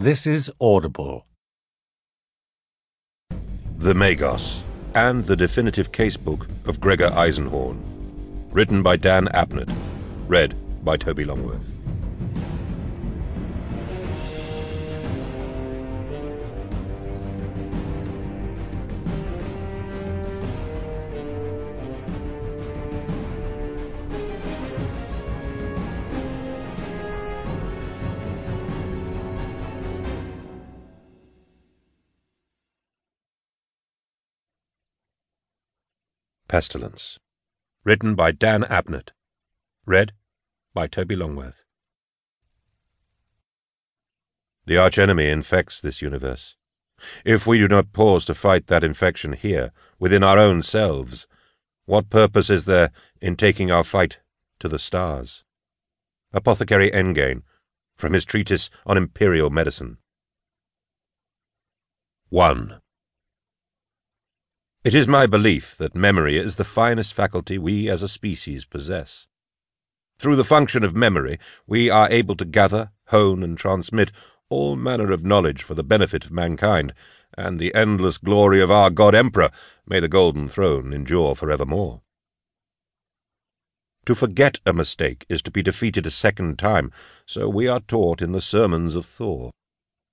This is Audible. The Magos and the Definitive Casebook of Gregor Eisenhorn. Written by Dan Abnett. Read by Toby Longworth. Pestilence. Written by Dan Abnett. Read by Toby Longworth. The archenemy infects this universe. If we do not pause to fight that infection here, within our own selves, what purpose is there in taking our fight to the stars? Apothecary Engain, from his treatise on imperial medicine. 1. It is my belief that memory is the finest faculty we as a species possess. Through the function of memory, we are able to gather, hone, and transmit all manner of knowledge for the benefit of mankind, and the endless glory of our God Emperor, may the golden throne endure for evermore. To forget a mistake is to be defeated a second time, so we are taught in the sermons of Thor.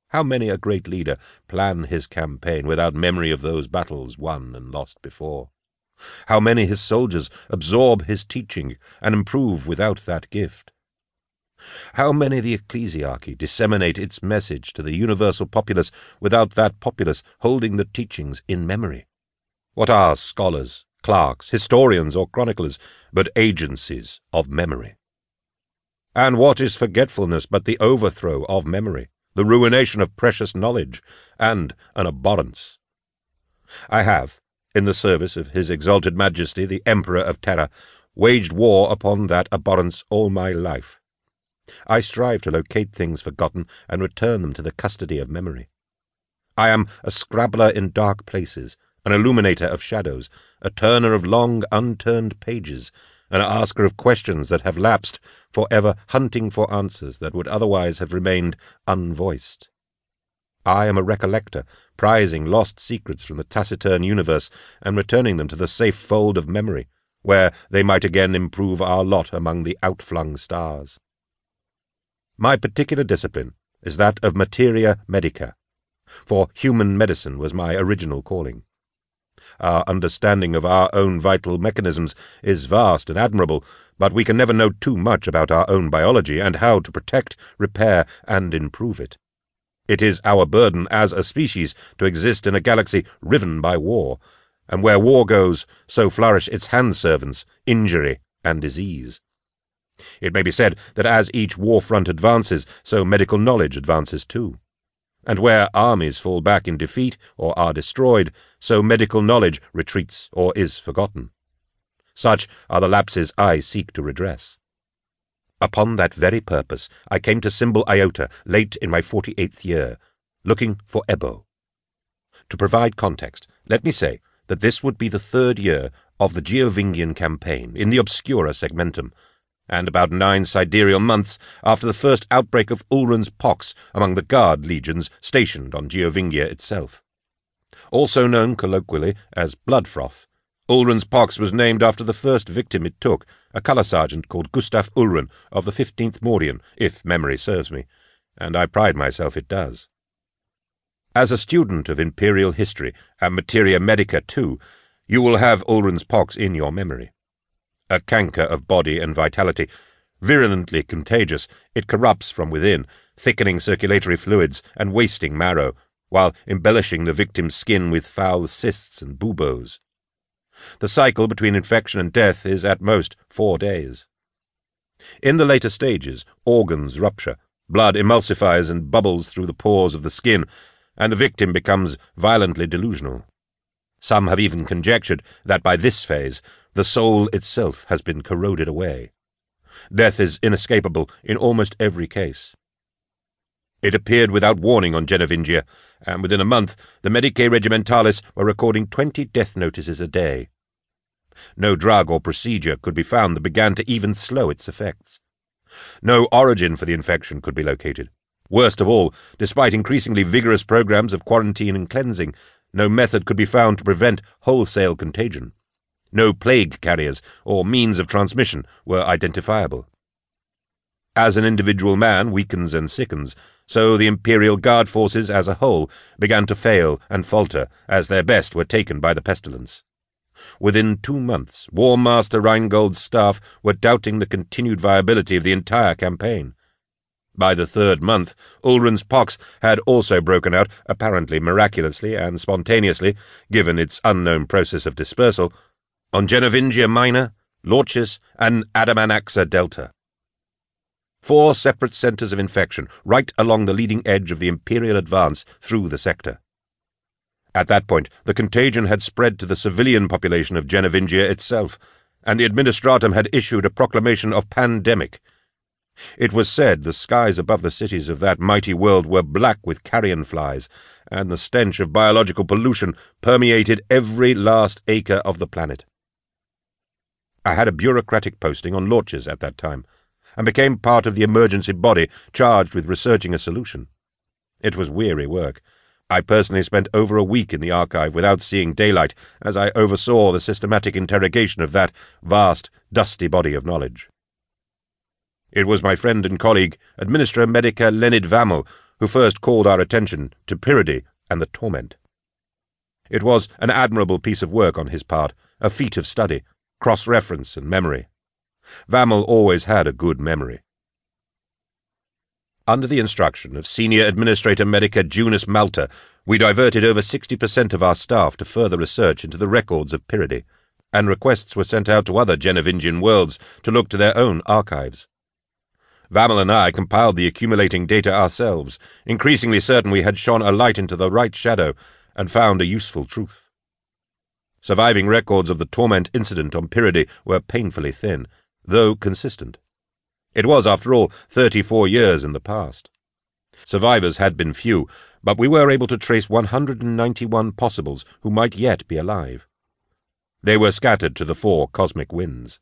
How many a great leader plan his campaign without memory of those battles won and lost before? How many his soldiers absorb his teaching and improve without that gift? How many the ecclesiarchy disseminate its message to the universal populace without that populace holding the teachings in memory? What are scholars, clerks, historians, or chroniclers but agencies of memory? And what is forgetfulness but the overthrow of memory? The ruination of precious knowledge, and an abhorrence. I have, in the service of His Exalted Majesty the Emperor of Terra, waged war upon that abhorrence all my life. I strive to locate things forgotten and return them to the custody of memory. I am a scrabbler in dark places, an illuminator of shadows, a turner of long unturned pages, an asker of questions that have lapsed, for ever hunting for answers that would otherwise have remained unvoiced. I am a recollector, prizing lost secrets from the taciturn universe and returning them to the safe fold of memory, where they might again improve our lot among the outflung stars. My particular discipline is that of materia medica, for human medicine was my original calling. Our understanding of our own vital mechanisms is vast and admirable, but we can never know too much about our own biology and how to protect, repair, and improve it. It is our burden as a species to exist in a galaxy riven by war, and where war goes, so flourish its hand-servants, injury and disease. It may be said that as each war front advances, so medical knowledge advances too and where armies fall back in defeat or are destroyed, so medical knowledge retreats or is forgotten. Such are the lapses I seek to redress. Upon that very purpose I came to Symbol Iota late in my forty-eighth year, looking for Ebo. To provide context, let me say that this would be the third year of the Genovingian campaign in the Obscura Segmentum, and about nine sidereal months after the first outbreak of Ulrun's pox among the guard legions stationed on Genovingia itself. Also known colloquially as blood froth, Ulrun's pox was named after the first victim it took, a colour sergeant called Gustav Ulrun of the 15th Mordian, if memory serves me, and I pride myself it does. As a student of imperial history, and materia medica too, you will have Ulrun's pox in your memory a canker of body and vitality. Virulently contagious, it corrupts from within, thickening circulatory fluids and wasting marrow, while embellishing the victim's skin with foul cysts and buboes. The cycle between infection and death is at most four days. In the later stages, organs rupture, blood emulsifies and bubbles through the pores of the skin, and the victim becomes violently delusional. Some have even conjectured that by this phase the soul itself has been corroded away. Death is inescapable in almost every case. It appeared without warning on Genovingia, and within a month the Medicae Regimentalis were recording twenty death notices a day. No drug or procedure could be found that began to even slow its effects. No origin for the infection could be located, Worst of all, despite increasingly vigorous programs of quarantine and cleansing, no method could be found to prevent wholesale contagion. No plague carriers or means of transmission were identifiable. As an individual man weakens and sickens, so the Imperial Guard forces as a whole began to fail and falter as their best were taken by the pestilence. Within two months, War Master Rheingold's staff were doubting the continued viability of the entire campaign. By the third month, Ulrun's pox had also broken out, apparently miraculously and spontaneously, given its unknown process of dispersal, on Genovingia Minor, Lorchis, and Adamanaxa Delta. Four separate centres of infection right along the leading edge of the Imperial advance through the sector. At that point, the contagion had spread to the civilian population of Genovingia itself, and the Administratum had issued a proclamation of pandemic – it was said the skies above the cities of that mighty world were black with carrion flies, and the stench of biological pollution permeated every last acre of the planet. I had a bureaucratic posting on Lorchis at that time, and became part of the emergency body charged with researching a solution. It was weary work. I personally spent over a week in the archive without seeing daylight as I oversaw the systematic interrogation of that vast, dusty body of knowledge. It was my friend and colleague, Administrator Medica Leonid Vammel, who first called our attention to Pyrrhide and the torment. It was an admirable piece of work on his part, a feat of study, cross-reference and memory. Vammel always had a good memory. Under the instruction of Senior Administrator Medica Junius Malta, we diverted over 60% of our staff to further research into the records of Pyrrhide, and requests were sent out to other Genovingian worlds to look to their own archives. Vammel and I compiled the accumulating data ourselves, increasingly certain we had shone a light into the right shadow and found a useful truth. Surviving records of the torment incident on Pyrrhide were painfully thin, though consistent. It was, after all, thirty-four years in the past. Survivors had been few, but we were able to trace 191 possibles who might yet be alive. They were scattered to the four cosmic winds.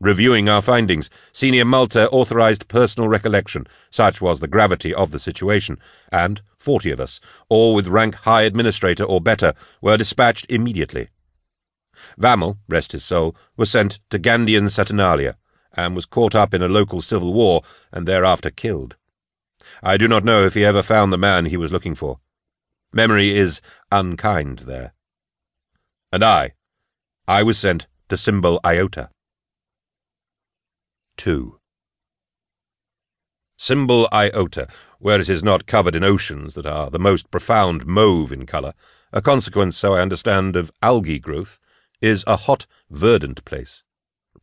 Reviewing our findings, Senior Malta authorized personal recollection, such was the gravity of the situation, and forty of us, all with rank High Administrator or better, were dispatched immediately. Vammel, rest his soul, was sent to Gandian Saturnalia, and was caught up in a local civil war, and thereafter killed. I do not know if he ever found the man he was looking for. Memory is unkind there. And I, I was sent to Symbol Iota. 2. Symbol iota, where it is not covered in oceans that are the most profound mauve in colour, a consequence, so I understand, of algae growth, is a hot, verdant place.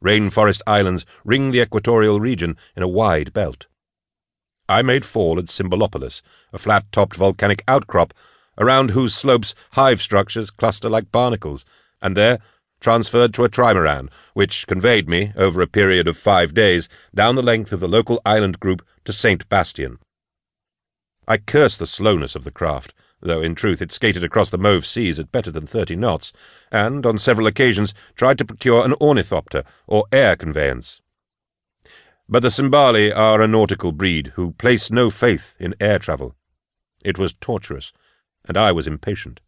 Rainforest islands ring the equatorial region in a wide belt. I made fall at Symbolopolis, a flat-topped volcanic outcrop, around whose slopes hive structures cluster like barnacles, and there transferred to a trimaran, which conveyed me, over a period of five days, down the length of the local island group to St. Bastian. I cursed the slowness of the craft, though in truth it skated across the mauve seas at better than thirty knots, and on several occasions tried to procure an ornithopter, or air conveyance. But the Symbali are a nautical breed who place no faith in air travel. It was torturous, and I was impatient.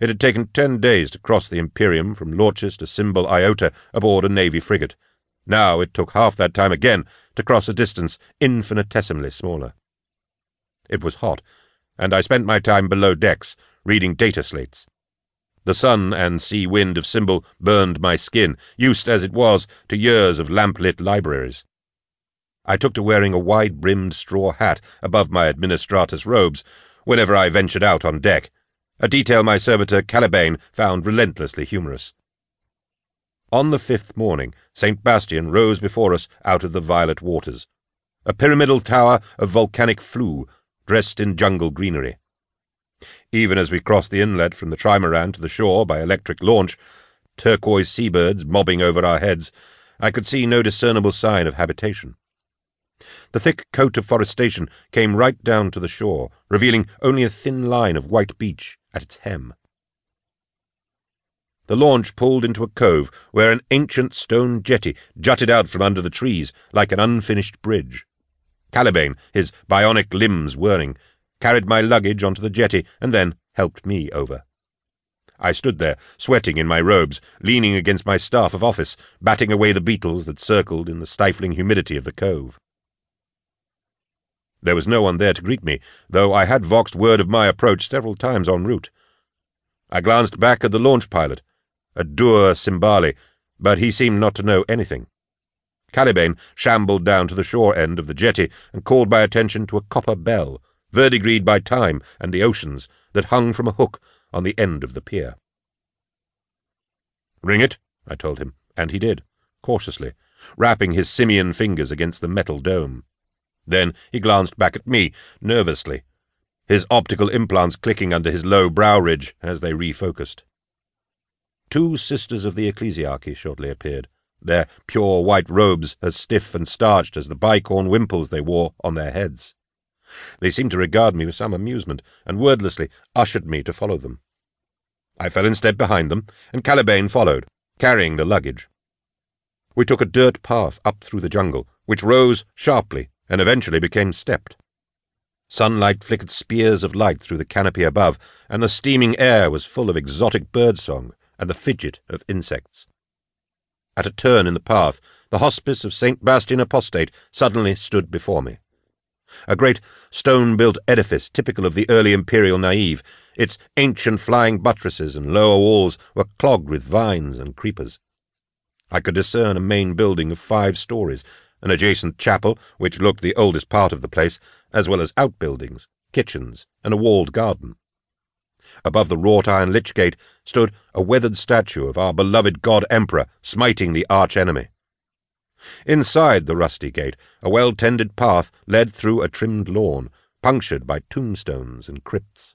It had taken ten days to cross the Imperium from Lorchis to Symbol Iota aboard a Navy frigate. Now it took half that time again to cross a distance infinitesimally smaller. It was hot, and I spent my time below decks, reading data slates. The sun and sea wind of Symbol burned my skin, used as it was to years of lamp-lit libraries. I took to wearing a wide-brimmed straw hat above my administratus robes whenever I ventured out on deck, a detail my servitor Caliban found relentlessly humorous. On the fifth morning, St. Bastian rose before us out of the violet waters, a pyramidal tower of volcanic flue, dressed in jungle greenery. Even as we crossed the inlet from the trimaran to the shore by electric launch, turquoise seabirds mobbing over our heads, I could see no discernible sign of habitation. The thick coat of forestation came right down to the shore, revealing only a thin line of white beach at its hem. The launch pulled into a cove where an ancient stone jetty jutted out from under the trees like an unfinished bridge. Caliban, his bionic limbs whirring, carried my luggage onto the jetty and then helped me over. I stood there, sweating in my robes, leaning against my staff of office, batting away the beetles that circled in the stifling humidity of the cove. There was no one there to greet me, though I had voxed word of my approach several times en route. I glanced back at the launch pilot, a dour Simbali, but he seemed not to know anything. Caliban shambled down to the shore end of the jetty and called my attention to a copper bell, verdigreed by time and the oceans, that hung from a hook on the end of the pier. Ring it, I told him, and he did, cautiously, rapping his simian fingers against the metal dome. Then he glanced back at me, nervously, his optical implants clicking under his low brow ridge as they refocused. Two sisters of the ecclesiarchy shortly appeared, their pure white robes as stiff and starched as the bicorn wimples they wore on their heads. They seemed to regard me with some amusement, and wordlessly ushered me to follow them. I fell in step behind them, and Caliban followed, carrying the luggage. We took a dirt path up through the jungle, which rose sharply and eventually became stepped. Sunlight flickered spears of light through the canopy above, and the steaming air was full of exotic birdsong and the fidget of insects. At a turn in the path, the hospice of St. Bastian Apostate suddenly stood before me a great stone-built edifice typical of the early imperial naive. Its ancient flying buttresses and lower walls were clogged with vines and creepers. I could discern a main building of five stories, an adjacent chapel, which looked the oldest part of the place, as well as outbuildings, kitchens, and a walled garden. Above the wrought-iron lich gate stood a weathered statue of our beloved god emperor smiting the arch-enemy. Inside the rusty gate, a well-tended path led through a trimmed lawn, punctured by tombstones and crypts.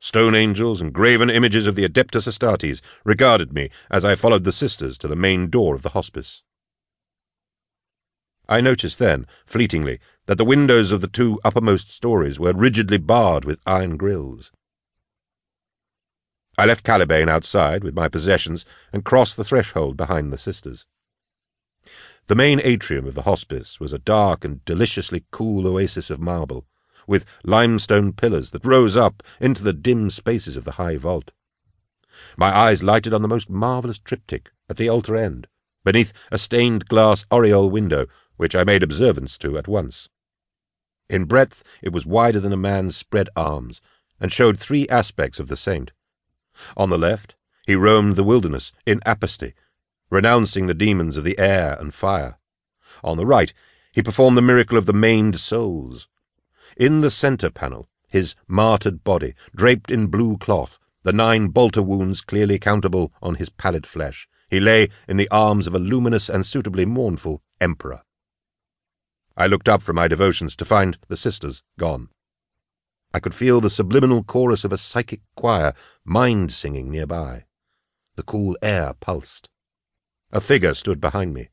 Stone angels and graven images of the Adeptus Astartes regarded me as I followed the sisters to the main door of the hospice. I noticed then, fleetingly, that the windows of the two uppermost stories were rigidly barred with iron grills. I left Caliban outside with my possessions and crossed the threshold behind the sisters. The main atrium of the hospice was a dark and deliciously cool oasis of marble, with limestone pillars that rose up into the dim spaces of the high vault. My eyes lighted on the most marvellous triptych at the altar end, beneath a stained glass oriel window, which I made observance to at once. In breadth it was wider than a man's spread arms, and showed three aspects of the saint. On the left, he roamed the wilderness in apostasy, renouncing the demons of the air and fire. On the right, he performed the miracle of the maimed souls. In the centre panel, his martyred body, draped in blue cloth, the nine bolter wounds clearly countable on his pallid flesh, he lay in the arms of a luminous and suitably mournful emperor. I looked up from my devotions to find the sisters gone. I could feel the subliminal chorus of a psychic choir mind-singing nearby. The cool air pulsed. A figure stood behind me.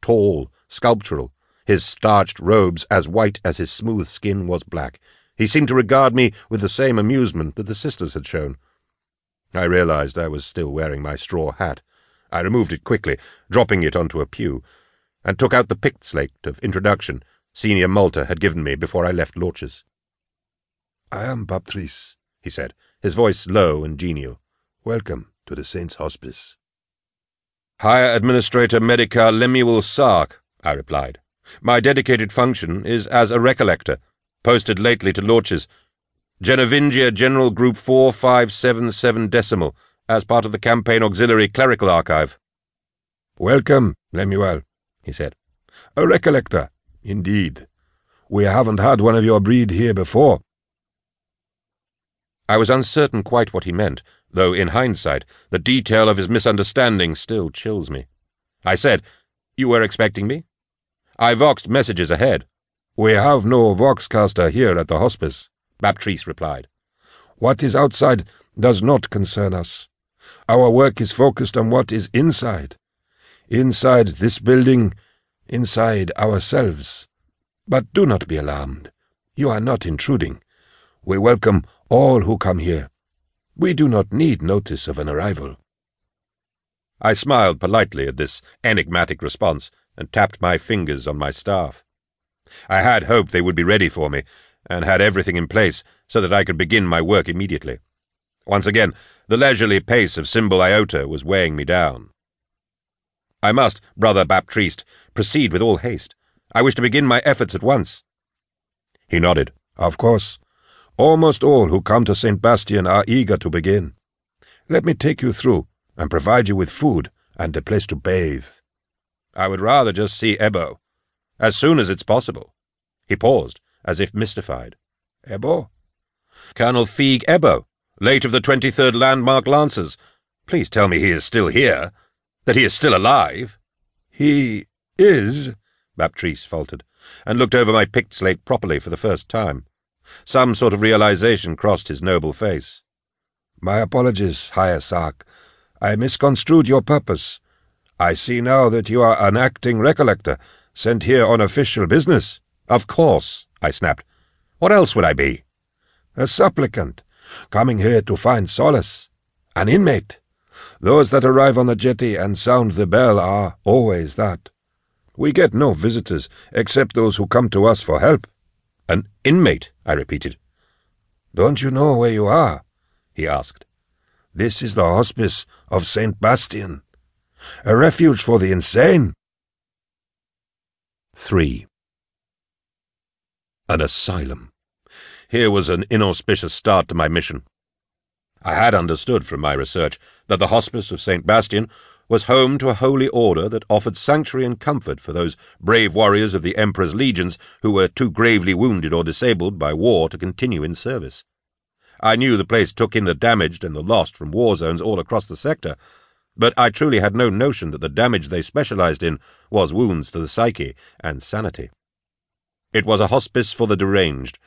Tall, sculptural, his starched robes as white as his smooth skin was black. He seemed to regard me with the same amusement that the sisters had shown. I realized I was still wearing my straw hat. I removed it quickly, dropping it onto a pew, and took out the pict slate of introduction Senior Malta had given me before I left Lorches. I am Baptiste, he said, his voice low and genial. Welcome to the Saint's Hospice. Higher Administrator Medica Lemuel Sark, I replied. My dedicated function is as a recollector, posted lately to Lorches. Genovingia General Group 4577 Decimal, as part of the Campaign Auxiliary Clerical Archive. Welcome, Lemuel, he said. A recollector, indeed. We haven't had one of your breed here before. I was uncertain quite what he meant, though in hindsight the detail of his misunderstanding still chills me. I said, You were expecting me? I voxed messages ahead. We have no voxcaster here at the hospice, Baptiste replied. What is outside does not concern us. Our work is focused on what is inside. Inside this building, inside ourselves. But do not be alarmed. You are not intruding. We welcome all who come here. We do not need notice of an arrival. I smiled politely at this enigmatic response and tapped my fingers on my staff. I had hoped they would be ready for me, and had everything in place so that I could begin my work immediately. Once again, the leisurely pace of Symbol Iota was weighing me down. I must, Brother Baptiste, proceed with all haste. I wish to begin my efforts at once. He nodded. Of course. Almost all who come to St. Bastian are eager to begin. Let me take you through and provide you with food and a place to bathe. I would rather just see Ebo, as soon as it's possible. He paused, as if mystified. Ebo? Colonel Feeg Ebo, late of the 23rd Lammock Lancers. Please tell me he is still here, that he is still alive. He is, Baptiste faltered, and looked over my pict slate properly for the first time. Some sort of realization crossed his noble face. My apologies, Higher Sark. I misconstrued your purpose. I see now that you are an acting recollector, sent here on official business. Of course, I snapped. What else would I be? A supplicant, coming here to find solace. An inmate. Those that arrive on the jetty and sound the bell are always that. We get no visitors except those who come to us for help. An inmate, I repeated. Don't you know where you are? he asked. This is the hospice of St. Bastian, a refuge for the insane. 3. An asylum. Here was an inauspicious start to my mission. I had understood from my research that the Hospice of St. Bastian was home to a holy order that offered sanctuary and comfort for those brave warriors of the Emperor's legions who were too gravely wounded or disabled by war to continue in service. I knew the place took in the damaged and the lost from war zones all across the sector, but I truly had no notion that the damage they specialized in was wounds to the psyche and sanity. It was a hospice for the deranged,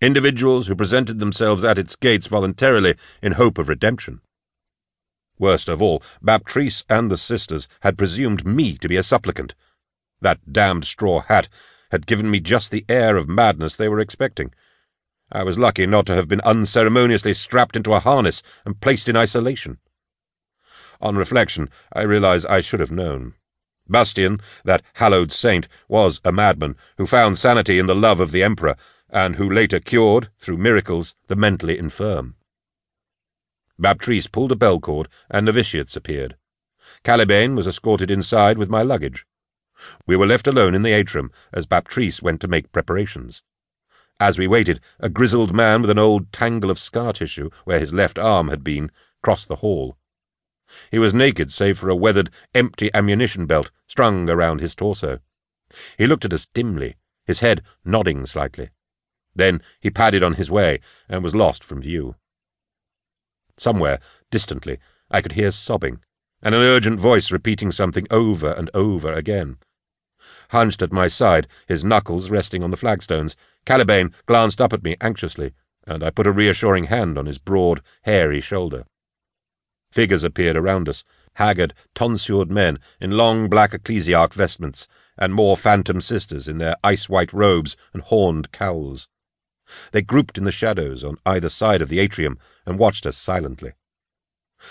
individuals who presented themselves at its gates voluntarily in hope of redemption. Worst of all, Baptiste and the sisters had presumed me to be a supplicant. That damned straw hat had given me just the air of madness they were expecting. I was lucky not to have been unceremoniously strapped into a harness and placed in isolation. On reflection, I realize I should have known. Bastian, that hallowed saint, was a madman who found sanity in the love of the Emperor and who later cured, through miracles, the mentally infirm. Baptiste pulled a bell cord, and novitiates appeared. Caliban was escorted inside with my luggage. We were left alone in the atrium as Baptiste went to make preparations. As we waited, a grizzled man with an old tangle of scar tissue where his left arm had been crossed the hall. He was naked save for a weathered, empty ammunition belt strung around his torso. He looked at us dimly, his head nodding slightly. Then he padded on his way and was lost from view. Somewhere, distantly, I could hear sobbing, and an urgent voice repeating something over and over again. Hunched at my side, his knuckles resting on the flagstones, Caliban glanced up at me anxiously, and I put a reassuring hand on his broad, hairy shoulder. Figures appeared around us, haggard, tonsured men in long black ecclesiarch vestments, and more phantom sisters in their ice-white robes and horned cowls. They grouped in the shadows on either side of the atrium and watched us silently.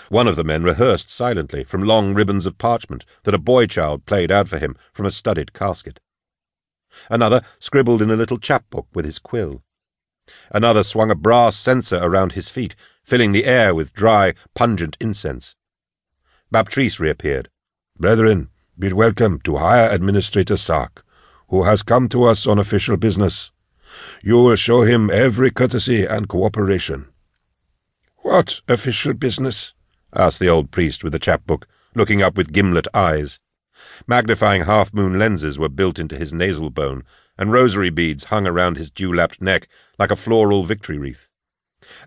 One of the men rehearsed silently from long ribbons of parchment that a boy child played out for him from a studded casket. Another scribbled in a little chapbook with his quill. Another swung a brass censer around his feet, filling the air with dry, pungent incense. Baptiste reappeared. Brethren, bid welcome to Higher Administrator Sark, who has come to us on official business. You will show him every courtesy and cooperation. What official business? asked the old priest with the chapbook, looking up with gimlet eyes. Magnifying half-moon lenses were built into his nasal bone, and rosary beads hung around his dewlapped neck like a floral victory wreath.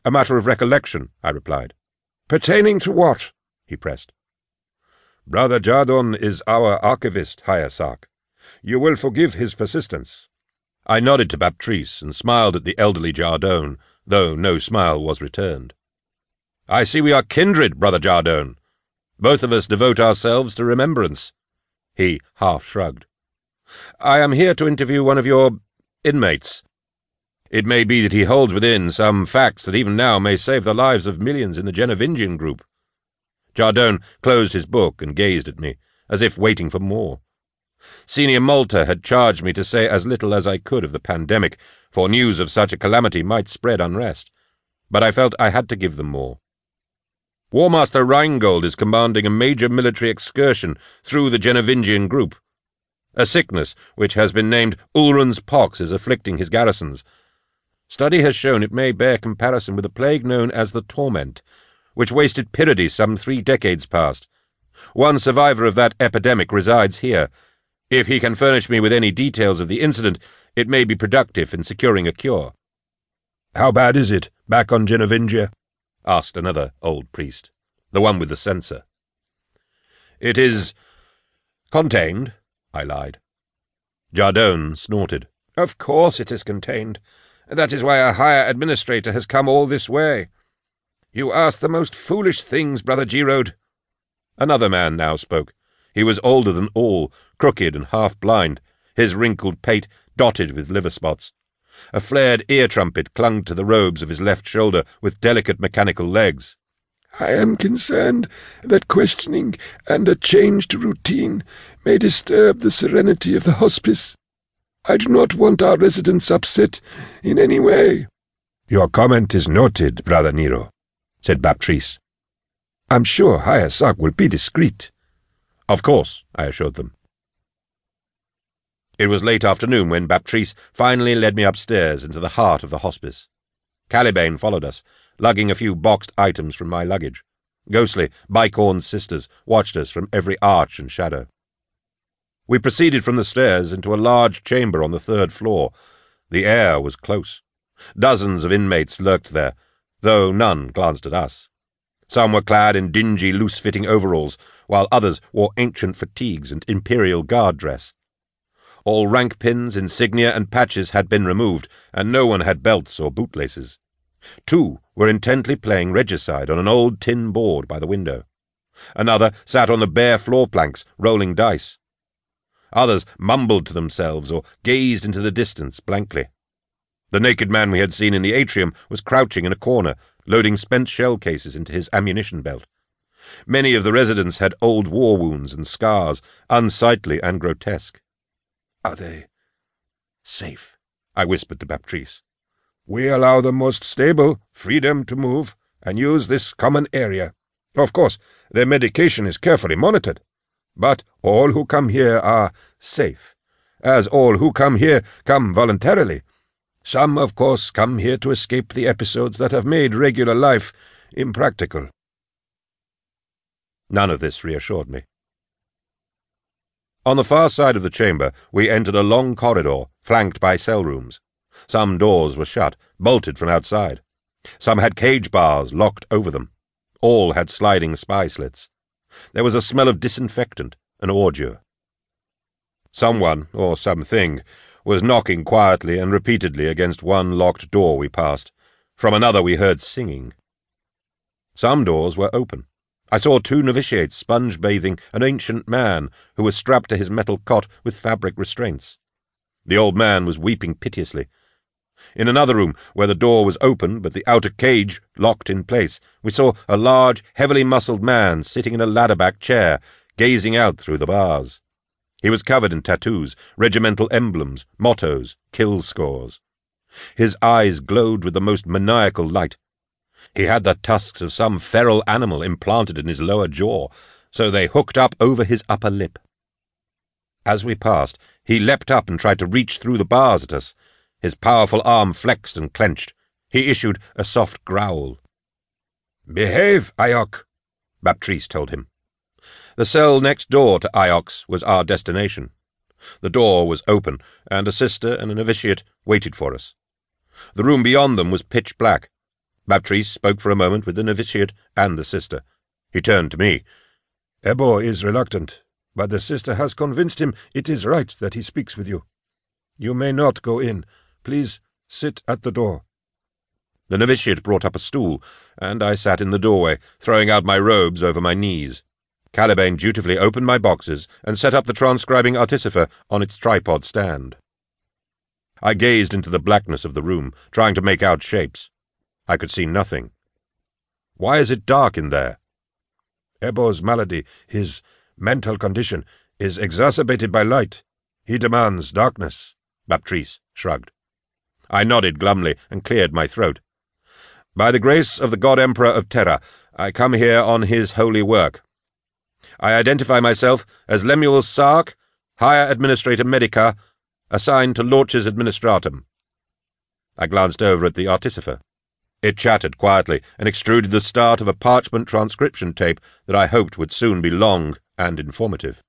A matter of recollection, I replied. Pertaining to what? he pressed. Brother Jardon is our archivist, Sark. You will forgive his persistence. I nodded to Baptiste and smiled at the elderly Jardone, though no smile was returned. I see we are kindred, Brother Jardone. Both of us devote ourselves to remembrance. He half shrugged. I am here to interview one of your inmates. It may be that he holds within some facts that even now may save the lives of millions in the Genovingian group. Jardone closed his book and gazed at me, as if waiting for more. Senior Malta had charged me to say as little as I could of the pandemic, for news of such a calamity might spread unrest. But I felt I had to give them more. War Master Rheingold is commanding a major military excursion through the Genovingian group. A sickness, which has been named Ulrun's pox, is afflicting his garrisons. Study has shown it may bear comparison with a plague known as the Torment, which wasted Pyrrhide some three decades past. One survivor of that epidemic resides here. If he can furnish me with any details of the incident, it may be productive in securing a cure. How bad is it, back on Genovingia? asked another old priest, the one with the censer. It is contained, I lied. Jardone snorted. Of course it is contained. That is why a higher administrator has come all this way. You ask the most foolish things, Brother Geroad. Another man now spoke. He was older than all, crooked and half-blind, his wrinkled pate dotted with liver spots. A flared ear trumpet clung to the robes of his left shoulder with delicate mechanical legs. I am concerned that questioning and a change to routine may disturb the serenity of the hospice. I do not want our residents upset in any way. Your comment is noted, Brother Nero, said Baptiste. I'm sure Higher Sark will be discreet. Of course, I assured them. It was late afternoon when Baptiste finally led me upstairs into the heart of the hospice. Caliban followed us, lugging a few boxed items from my luggage. Ghostly, bicorn sisters watched us from every arch and shadow. We proceeded from the stairs into a large chamber on the third floor. The air was close. Dozens of inmates lurked there, though none glanced at us. Some were clad in dingy, loose-fitting overalls, while others wore ancient fatigues and imperial guard dress. All rank pins, insignia, and patches had been removed, and no one had belts or bootlaces. Two were intently playing regicide on an old tin board by the window. Another sat on the bare floor planks, rolling dice. Others mumbled to themselves or gazed into the distance blankly. The naked man we had seen in the atrium was crouching in a corner, loading spent shell cases into his ammunition belt. Many of the residents had old war wounds and scars, unsightly and grotesque. Are they safe? I whispered to Baptiste. We allow the most stable freedom to move and use this common area. Of course, their medication is carefully monitored. But all who come here are safe, as all who come here come voluntarily. Some, of course, come here to escape the episodes that have made regular life impractical. None of this reassured me. On the far side of the chamber, we entered a long corridor, flanked by cell rooms. Some doors were shut, bolted from outside. Some had cage bars locked over them. All had sliding spy slits. There was a smell of disinfectant, an ordure. Someone, or something, was knocking quietly and repeatedly against one locked door we passed. From another we heard singing. Some doors were open. I saw two novitiates sponge bathing an ancient man who was strapped to his metal cot with fabric restraints. The old man was weeping piteously. In another room, where the door was open but the outer cage locked in place, we saw a large, heavily muscled man sitting in a ladder-back chair, gazing out through the bars. He was covered in tattoos, regimental emblems, mottos, kill scores. His eyes glowed with the most maniacal light, he had the tusks of some feral animal implanted in his lower jaw, so they hooked up over his upper lip. As we passed, he leapt up and tried to reach through the bars at us. His powerful arm flexed and clenched. He issued a soft growl. Behave, Iok, Baptiste told him. The cell next door to Iox was our destination. The door was open, and a sister and a novitiate waited for us. The room beyond them was pitch black, Baptiste spoke for a moment with the novitiate and the sister. He turned to me. Ebo is reluctant, but the sister has convinced him it is right that he speaks with you. You may not go in. Please sit at the door. The novitiate brought up a stool, and I sat in the doorway, throwing out my robes over my knees. Caliban dutifully opened my boxes and set up the transcribing artificer on its tripod stand. I gazed into the blackness of the room, trying to make out shapes. I could see nothing. Why is it dark in there? Ebo's malady, his mental condition, is exacerbated by light. He demands darkness. Baptiste shrugged. I nodded glumly and cleared my throat. By the grace of the God Emperor of Terra, I come here on his holy work. I identify myself as Lemuel Sark, Higher Administrator Medica, assigned to Lorches Administratum. I glanced over at the artificer. It chattered quietly and extruded the start of a parchment transcription tape that I hoped would soon be long and informative.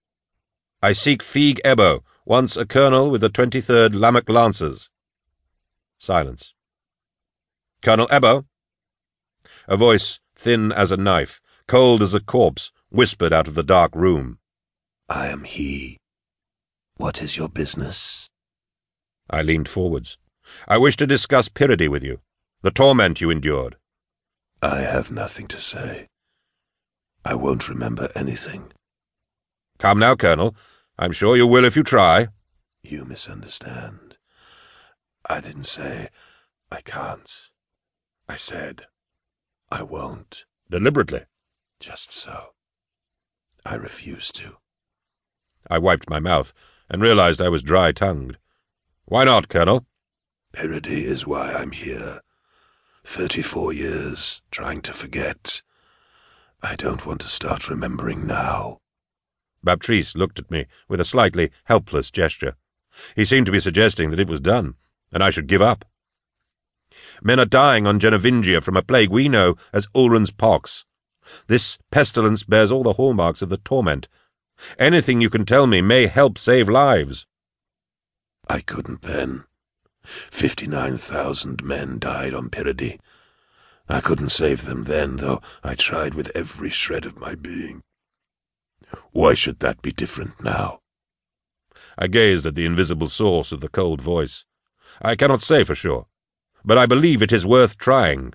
I seek Feeg Ebo, once a colonel with the 23rd Lammock Lancers. Silence. Colonel Ebo? A voice, thin as a knife, cold as a corpse, whispered out of the dark room. I am he. What is your business? I leaned forwards. I wish to discuss Pyrrhide with you, the torment you endured. I have nothing to say. I won't remember anything. Come now, Colonel. I'm sure you will if you try. You misunderstand. I didn't say I can't. I said I won't. Deliberately. Just so. I refuse to. I wiped my mouth and realized I was dry-tongued. Why not, Colonel? Pyrrhide is why I'm here. Thirty-four years, trying to forget. I don't want to start remembering now. Baptiste looked at me with a slightly helpless gesture. He seemed to be suggesting that it was done, and I should give up. Men are dying on Genovingia from a plague we know as Ulrun's pox. This pestilence bears all the hallmarks of the torment. Anything you can tell me may help save lives. I couldn't then. Fifty-nine thousand men died on Pyrrhide. I couldn't save them then, though I tried with every shred of my being. Why should that be different now? I gazed at the invisible source of the cold voice. I cannot say for sure, but I believe it is worth trying.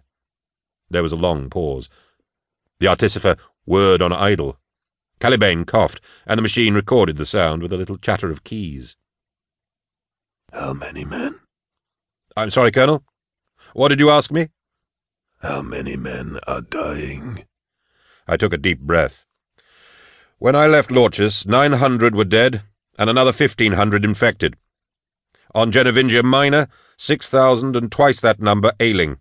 There was a long pause. The artificer whirred on idle. Caliban coughed, and the machine recorded the sound with a little chatter of keys. How many men? I'm sorry, Colonel. What did you ask me? How many men are dying? I took a deep breath. When I left nine hundred were dead, and another fifteen hundred infected. On Genovingia Minor, six thousand and twice that number ailing.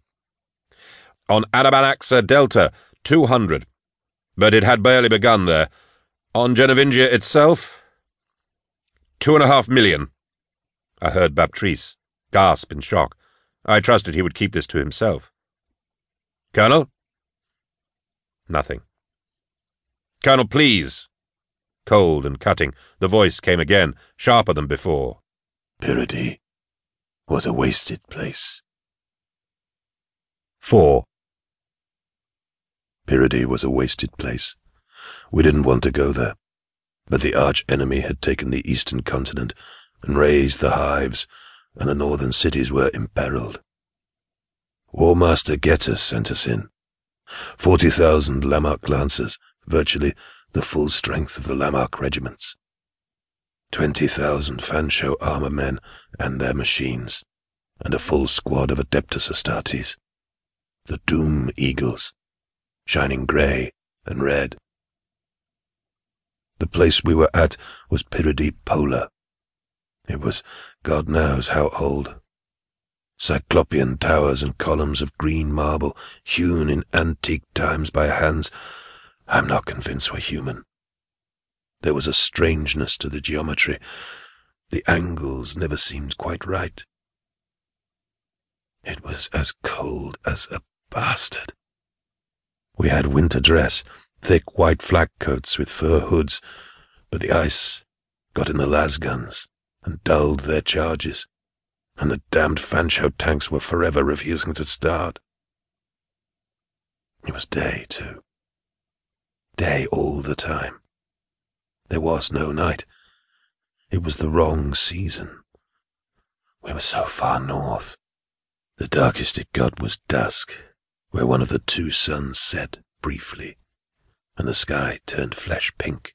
On Adabanaxa Delta, two hundred. But it had barely begun there. On Genovingia itself, two and a half million. I heard Baptiste gasp in shock. I trusted he would keep this to himself. Colonel? Nothing. Colonel, please. Cold and cutting, the voice came again, sharper than before. Pyrrhide was a wasted place. 4. Pyrrhide was a wasted place. We didn't want to go there. But the arch-enemy had taken the eastern continent and raised the hives, and the northern cities were imperiled. War Master Getter sent us in. Forty thousand Lammock lancers, virtually the full strength of the Lammock regiments. Twenty thousand Fanshawe armor men and their machines, and a full squad of Adeptus Astartes. The Doom Eagles, shining grey and red. The place we were at was Pyrrhide Polar. It was God knows how old. Cyclopean towers and columns of green marble, hewn in antique times by hands I'm not convinced we're human. There was a strangeness to the geometry. The angles never seemed quite right. It was as cold as a bastard. We had winter dress, thick white flak coats with fur hoods, but the ice got in the lasguns and dulled their charges, and the damned Fanshawe tanks were forever refusing to start. It was day, too. Day all the time. There was no night. It was the wrong season. We were so far north. The darkest it got was dusk, where one of the two suns set briefly, and the sky turned flesh pink.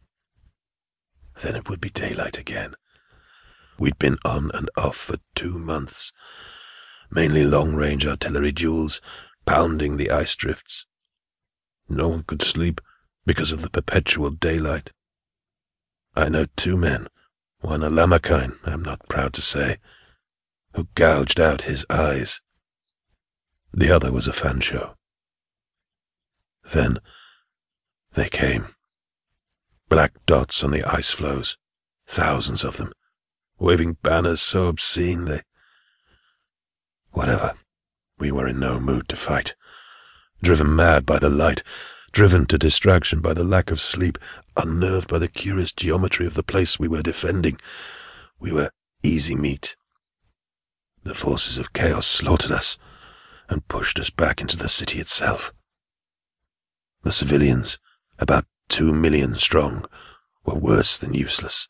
Then it would be daylight again. We'd been on and off for two months, mainly long-range artillery duels, pounding the ice drifts. No one could sleep because of the perpetual daylight. I know two men, one a Lamachine, I'm not proud to say, who gouged out his eyes. The other was a Fanshawe. Then they came. Black dots on the ice floes, thousands of them, waving banners so obscene they. Whatever. We were in no mood to fight. Driven mad by the light, driven to distraction by the lack of sleep, unnerved by the curious geometry of the place we were defending, we were easy meat. The forces of chaos slaughtered us and pushed us back into the city itself. The civilians, about two million strong, were worse than useless.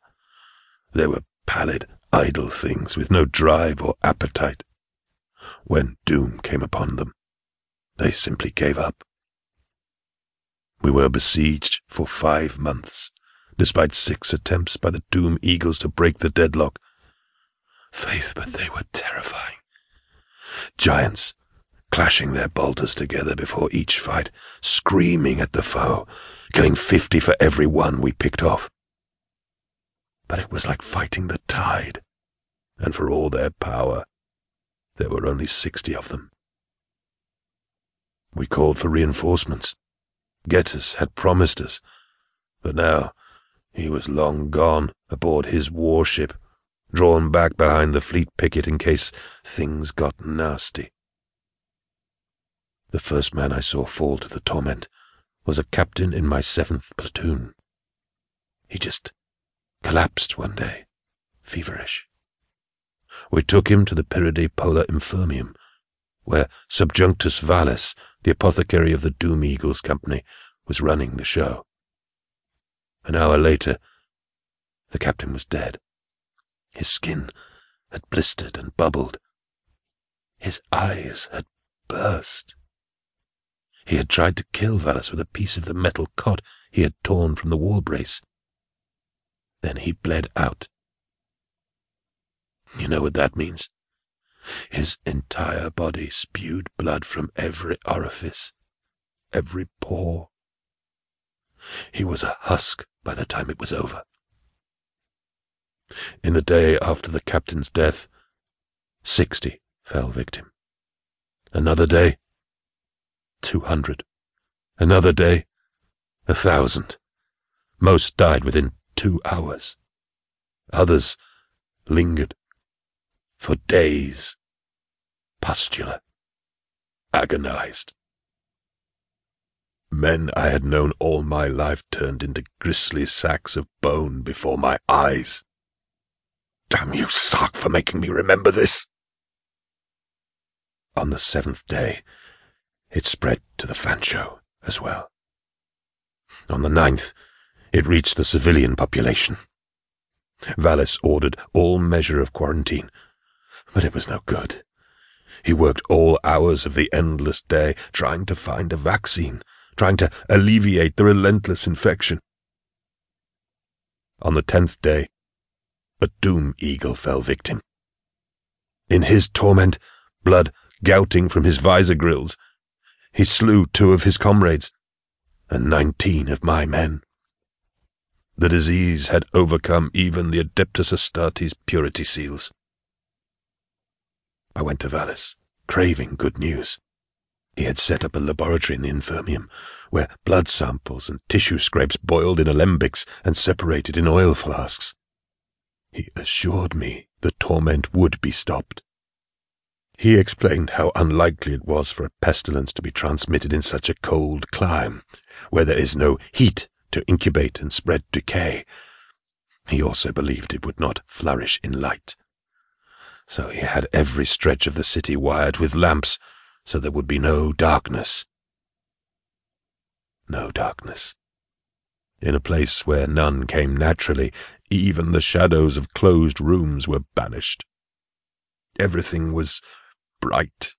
They were pallid, idle things with no drive or appetite. When doom came upon them, they simply gave up. We were besieged for five months, despite six attempts by the Doom Eagles to break the deadlock. Faith, but they were terrifying. Giants, clashing their bolters together before each fight, screaming at the foe, killing fifty for every one we picked off. But it was like fighting the tide, and for all their power, there were only sixty of them. We called for reinforcements. Gettys had promised us, but now he was long gone aboard his warship, drawn back behind the fleet picket in case things got nasty. The first man I saw fall to the torment was a captain in my seventh platoon. He just collapsed one day, feverish. We took him to the Pyrrhide Polar Infirmium, where Subjunctus Valles, the apothecary of the Doom Eagles Company, was running the show. An hour later, the captain was dead. His skin had blistered and bubbled. His eyes had burst. He had tried to kill Valles with a piece of the metal cot he had torn from the wall brace. Then he bled out. You know what that means? His entire body spewed blood from every orifice, every pore. He was a husk by the time it was over. In the day after the captain's death, sixty fell victim. Another day, two hundred. Another day, a thousand. Most died within two hours. Others lingered for days. Pustula. Agonized. Men I had known all my life turned into grisly sacks of bone before my eyes. Damn you, Sark, for making me remember this. On the seventh day, it spread to the Fanshawe as well. On the ninth, it reached the civilian population. Valles ordered all measure of quarantine, but it was no good. He worked all hours of the endless day trying to find a vaccine, trying to alleviate the relentless infection. On the tenth day, a doom eagle fell victim. In his torment, blood gouting from his visor grills, he slew two of his comrades and nineteen of my men. The disease had overcome even the Adeptus Astartes purity seals. I went to Valis, craving good news. He had set up a laboratory in the infirmium, where blood samples and tissue scrapes boiled in alembics and separated in oil flasks. He assured me the torment would be stopped. He explained how unlikely it was for a pestilence to be transmitted in such a cold clime, where there is no heat to incubate and spread decay. He also believed it would not flourish in light. So he had every stretch of the city wired with lamps, so there would be no darkness. No darkness. In a place where none came naturally, even the shadows of closed rooms were banished. Everything was bright.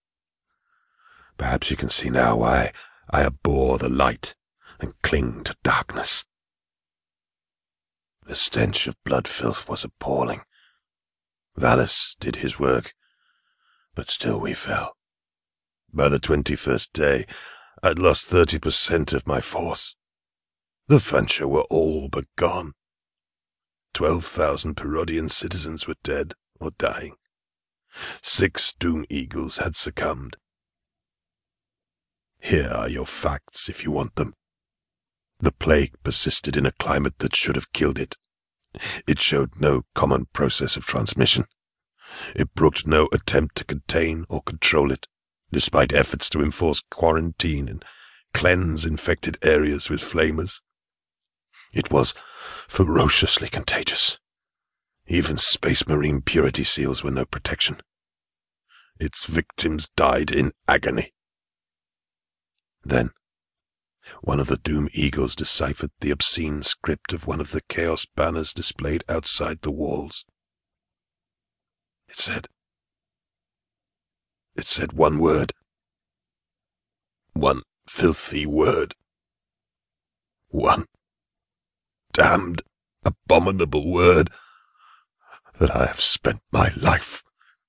Perhaps you can see now why I abhor the light and cling to darkness. The stench of blood filth was appalling. Valles did his work, but still we fell. By the twenty-first day, I'd lost thirty percent of my force. The Fanshawe were all but gone. twelve thousand Perodian citizens were dead or dying. Six Doom Eagles had succumbed. Here are your facts if you want them. The plague persisted in a climate that should have killed it. It showed no common process of transmission. It brooked no attempt to contain or control it, despite efforts to enforce quarantine and cleanse infected areas with flamers. It was ferociously contagious. Even Space Marine purity seals were no protection. Its victims died in agony. Then, one of the Doom Eagles deciphered the obscene script of one of the Chaos banners displayed outside the walls. It said, it said one word. One filthy word. One damned, abominable word that I have spent my life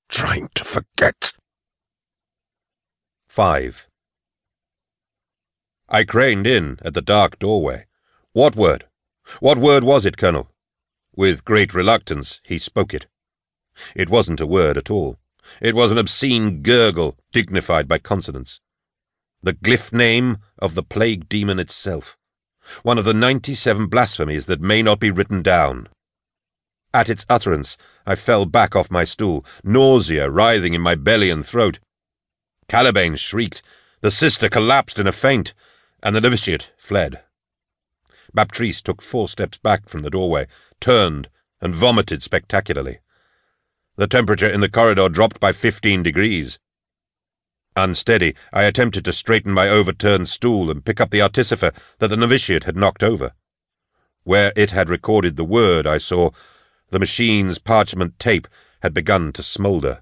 trying to forget. 5. I craned in at the dark doorway. What word? What word was it, Colonel? With great reluctance, he spoke it. It wasn't a word at all. It was an obscene gurgle, dignified by consonants. The glyph name of the plague demon itself. One of the ninety-seven blasphemies that may not be written down. At its utterance, I fell back off my stool, nausea writhing in my belly and throat. Caliban shrieked, the sister collapsed in a faint, and the novitiate fled. Baptiste took four steps back from the doorway, turned, and vomited spectacularly. The temperature in the corridor dropped by fifteen degrees. Unsteady, I attempted to straighten my overturned stool and pick up the artificer that the novitiate had knocked over. Where it had recorded the word, I saw the machine's parchment tape had begun to smoulder.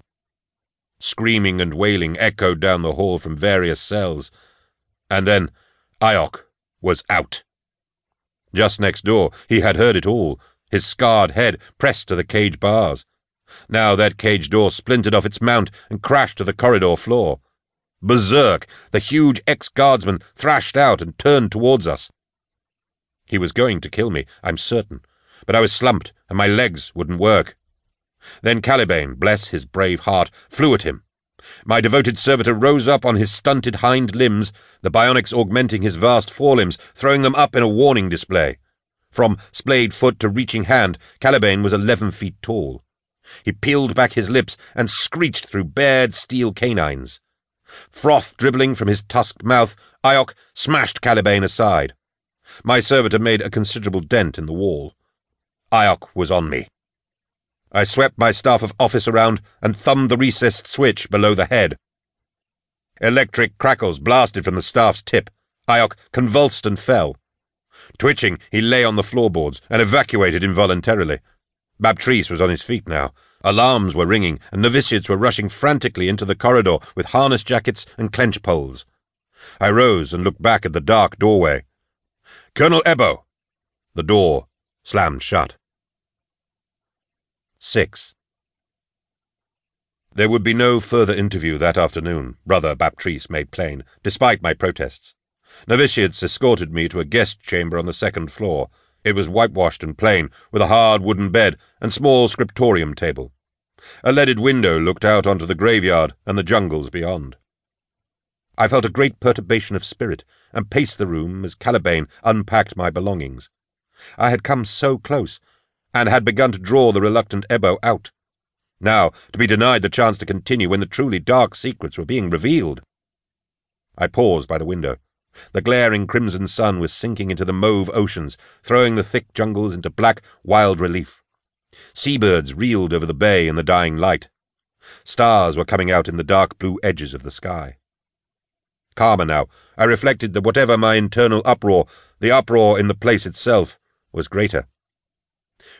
Screaming and wailing echoed down the hall from various cells. And then Iok was out. Just next door, he had heard it all, his scarred head pressed to the cage bars. Now that cage door splintered off its mount and crashed to the corridor floor. Berserk, the huge ex-guardsman thrashed out and turned towards us. He was going to kill me, I'm certain, but I was slumped and my legs wouldn't work. Then Caliban, bless his brave heart, flew at him. My devoted servitor rose up on his stunted hind limbs, the bionics augmenting his vast forelimbs, throwing them up in a warning display. From splayed foot to reaching hand, Caliban was eleven feet tall. He peeled back his lips and screeched through bared steel canines. Froth dribbling from his tusked mouth, Iok smashed Caliban aside. My servitor made a considerable dent in the wall. Iok was on me. I swept my staff of office around and thumbed the recessed switch below the head. Electric crackles blasted from the staff's tip. Iok convulsed and fell. Twitching, he lay on the floorboards and evacuated involuntarily. Baptiste was on his feet now. Alarms were ringing, and novitiates were rushing frantically into the corridor with harness jackets and clench poles. I rose and looked back at the dark doorway. Colonel Ebo! The door slammed shut. 6. There would be no further interview that afternoon, Brother Baptiste made plain, despite my protests. Novitiates escorted me to a guest chamber on the second floor. It was whitewashed and plain, with a hard wooden bed and small scriptorium table. A leaded window looked out onto the graveyard and the jungles beyond. I felt a great perturbation of spirit, and paced the room as Caliban unpacked my belongings. I had come so close, and had begun to draw the reluctant Ebo out. Now, to be denied the chance to continue when the truly dark secrets were being revealed. I paused by the window. The glaring crimson sun was sinking into the mauve oceans, throwing the thick jungles into black, wild relief. Seabirds reeled over the bay in the dying light. Stars were coming out in the dark blue edges of the sky. Calmer now, I reflected that whatever my internal uproar, the uproar in the place itself was greater.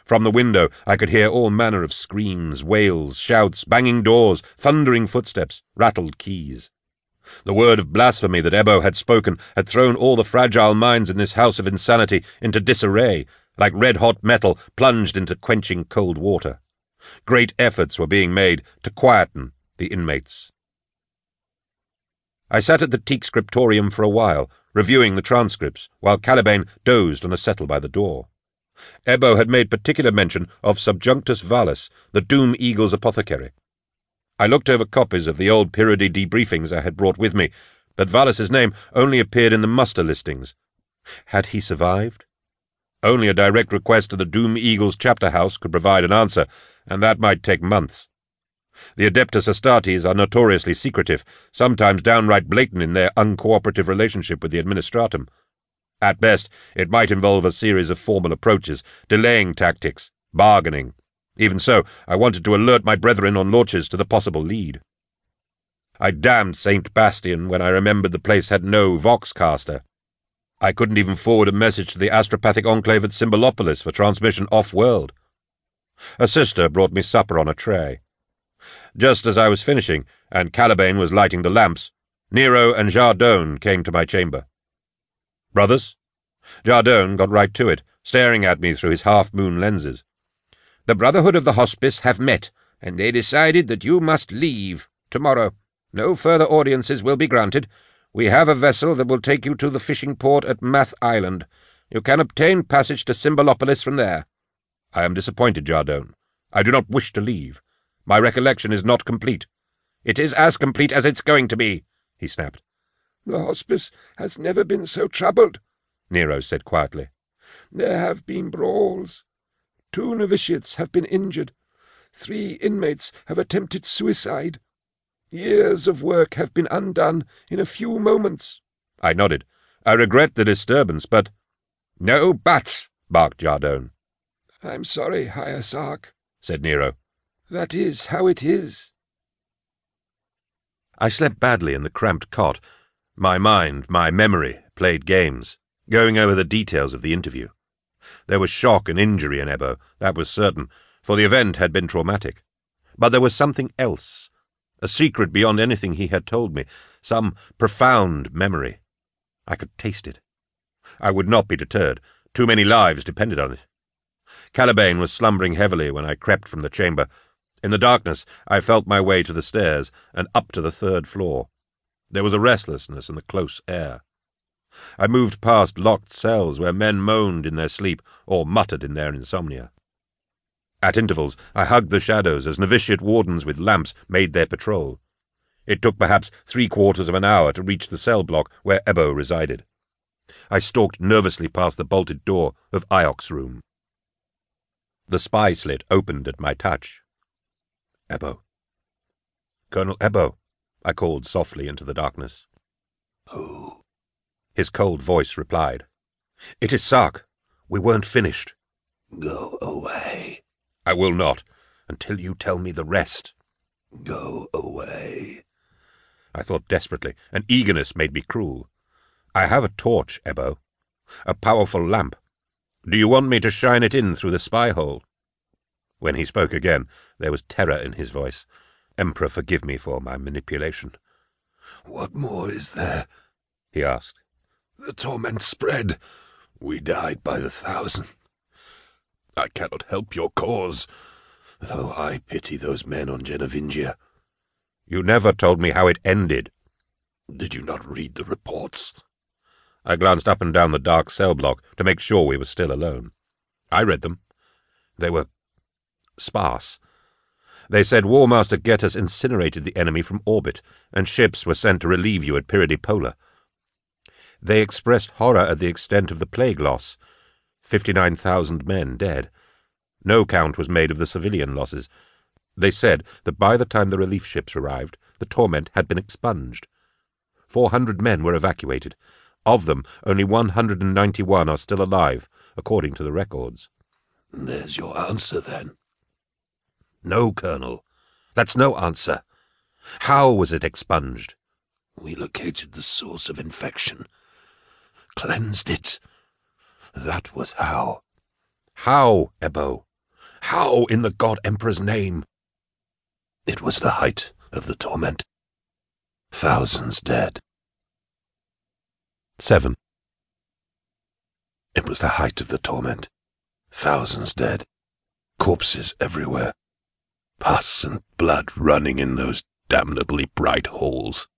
From the window I could hear all manner of screams, wails, shouts, banging doors, thundering footsteps, rattled keys. The word of blasphemy that Ebo had spoken had thrown all the fragile minds in this house of insanity into disarray, like red-hot metal plunged into quenching cold water. Great efforts were being made to quieten the inmates. I sat at the teak scriptorium for a while, reviewing the transcripts, while Caliban dozed on a settle by the door. Ebo had made particular mention of Subjunctus Valus, the Doom Eagle's apothecary. I looked over copies of the old Pyrrhide debriefings I had brought with me, but Valus's name only appeared in the muster listings. Had he survived? Only a direct request to the Doom Eagle's chapter house could provide an answer, and that might take months. The Adeptus Astartes are notoriously secretive, sometimes downright blatant in their uncooperative relationship with the Administratum. At best, it might involve a series of formal approaches, delaying tactics, bargaining. Even so, I wanted to alert my brethren on Lorches to the possible lead. I damned St. Bastian when I remembered the place had no voxcaster. I couldn't even forward a message to the astropathic enclave at Symbolopolis for transmission off-world. A sister brought me supper on a tray. Just as I was finishing, and Caliban was lighting the lamps, Nero and Jardone came to my chamber. Brothers? Jardone got right to it, staring at me through his half-moon lenses. The Brotherhood of the Hospice have met, and they decided that you must leave tomorrow. No further audiences will be granted. We have a vessel that will take you to the fishing port at Math Island. You can obtain passage to Symbolopolis from there. I am disappointed, Jardone. I do not wish to leave. My recollection is not complete. It is as complete as it's going to be, he snapped. The hospice has never been so troubled, Nero said quietly. There have been brawls. Two novitiates have been injured. Three inmates have attempted suicide. Years of work have been undone in a few moments. I nodded. I regret the disturbance, but... No buts, barked Jardone. I'm sorry, Higher Sark, said Nero. That is how it is. I slept badly in the cramped cot, my mind, my memory, played games, going over the details of the interview. There was shock and injury in Ebo, that was certain, for the event had been traumatic. But there was something else, a secret beyond anything he had told me, some profound memory. I could taste it. I would not be deterred. Too many lives depended on it. Caliban was slumbering heavily when I crept from the chamber. In the darkness, I felt my way to the stairs and up to the third floor. There was a restlessness in the close air. I moved past locked cells where men moaned in their sleep or muttered in their insomnia. At intervals, I hugged the shadows as novitiate wardens with lamps made their patrol. It took perhaps three quarters of an hour to reach the cell block where Ebo resided. I stalked nervously past the bolted door of Iok's room. The spy slit opened at my touch. Ebo. Colonel Ebo. I called softly into the darkness. Who? His cold voice replied. It is Sark. We weren't finished. Go away. I will not, until you tell me the rest. Go away. I thought desperately, and eagerness made me cruel. I have a torch, Ebo. A powerful lamp. Do you want me to shine it in through the spy hole? When he spoke again, there was terror in his voice, Emperor, forgive me for my manipulation. What more is there? he asked. The torment spread. We died by the thousand. I cannot help your cause, though I pity those men on Genovingia. You never told me how it ended. Did you not read the reports? I glanced up and down the dark cell block to make sure we were still alone. I read them. They were sparse. They said War Master Getus incinerated the enemy from orbit, and ships were sent to relieve you at Pyrrhide Polar. They expressed horror at the extent of the plague loss. Fifty-nine thousand men dead. No count was made of the civilian losses. They said that by the time the relief ships arrived, the torment had been expunged. Four hundred men were evacuated. Of them, only one hundred and ninety-one are still alive, according to the records. There's your answer, then. No, Colonel. That's no answer. How was it expunged? We located the source of infection. Cleansed it. That was how. How, Ebo? How, in the God Emperor's name? It was the height of the torment. Thousands dead. 7. It was the height of the torment. Thousands dead. Corpses everywhere pus and blood running in those damnably bright halls.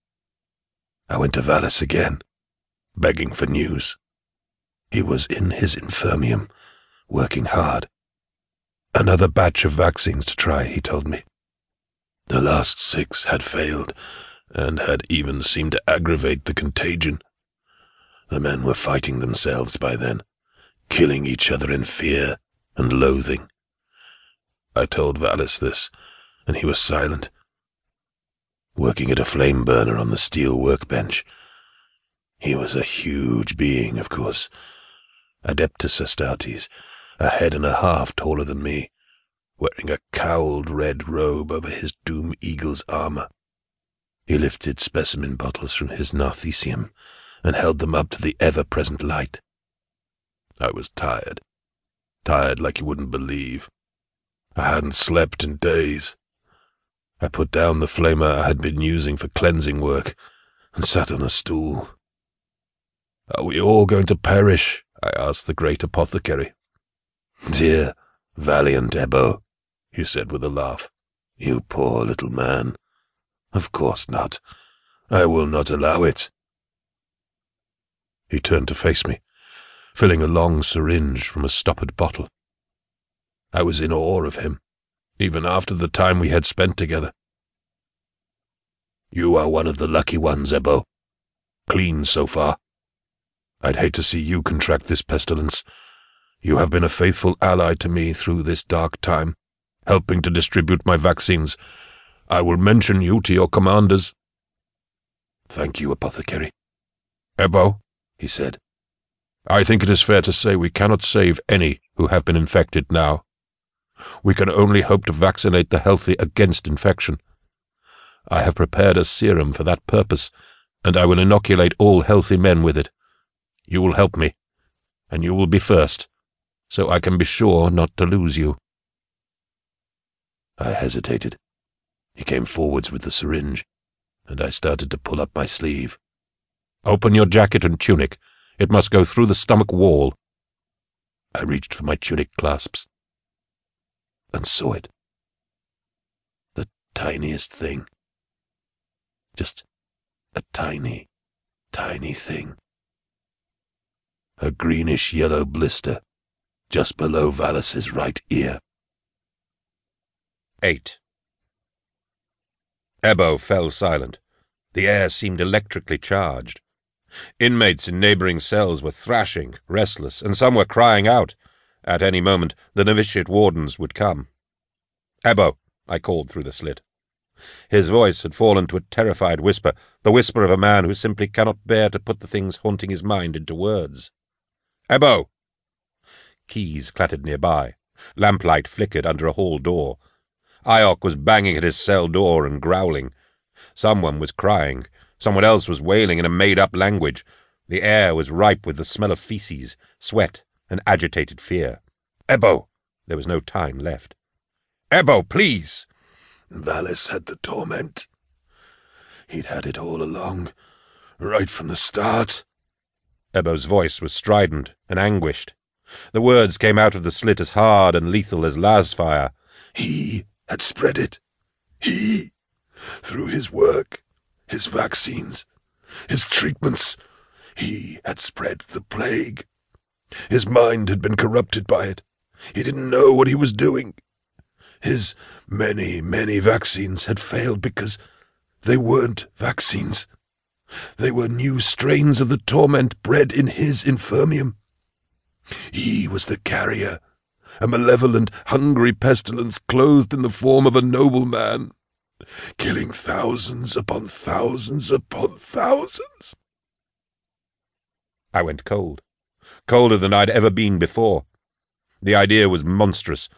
I went to Valus again, begging for news. He was in his infirmium, working hard. Another batch of vaccines to try, he told me. The last six had failed, and had even seemed to aggravate the contagion. The men were fighting themselves by then, killing each other in fear and loathing. I told Valis this, and he was silent, working at a flame burner on the steel workbench. He was a huge being, of course. Adeptus Astartes, a head and a half taller than me, wearing a cowled red robe over his Doom Eagle's armor. He lifted specimen bottles from his Narthecium and held them up to the ever-present light. I was tired. Tired like you wouldn't believe. I hadn't slept in days. I put down the flamer I had been using for cleansing work and sat on a stool. Are we all going to perish? I asked the great apothecary. Dear, valiant Ebo, he said with a laugh. You poor little man. Of course not. I will not allow it. He turned to face me, filling a long syringe from a stoppered bottle. I was in awe of him, even after the time we had spent together. You are one of the lucky ones, Ebo. Clean so far. I'd hate to see you contract this pestilence. You have been a faithful ally to me through this dark time, helping to distribute my vaccines. I will mention you to your commanders. Thank you, Apothecary. Ebo, he said, I think it is fair to say we cannot save any who have been infected now. We can only hope to vaccinate the healthy against infection. I have prepared a serum for that purpose, and I will inoculate all healthy men with it. You will help me, and you will be first, so I can be sure not to lose you. I hesitated. He came forwards with the syringe, and I started to pull up my sleeve. Open your jacket and tunic. It must go through the stomach wall. I reached for my tunic clasps and saw it. The tiniest thing. Just a tiny, tiny thing. A greenish yellow blister just below Valis's right ear. 8. Ebo fell silent. The air seemed electrically charged. Inmates in neighbouring cells were thrashing, restless, and some were crying out. At any moment, the novitiate wardens would come. Ebo, I called through the slit. His voice had fallen to a terrified whisper, the whisper of a man who simply cannot bear to put the things haunting his mind into words. Ebo! Keys clattered nearby. Lamplight flickered under a hall door. Iok was banging at his cell door and growling. Someone was crying. Someone else was wailing in a made-up language. The air was ripe with the smell of feces, sweat, and agitated fear. Ebo! There was no time left. Ebo, please! Valis had the torment. He'd had it all along, right from the start. Ebo's voice was strident and anguished. The words came out of the slit as hard and lethal as las fire. He had spread it. He, through his work, his vaccines, his treatments, he had spread the plague. His mind had been corrupted by it. He didn't know what he was doing. His many, many vaccines had failed because they weren't vaccines. They were new strains of the torment bred in his infirmium. He was the carrier, a malevolent, hungry pestilence clothed in the form of a noble man, killing thousands upon thousands upon thousands. I went cold, colder than I'd ever been before. The idea was monstrous.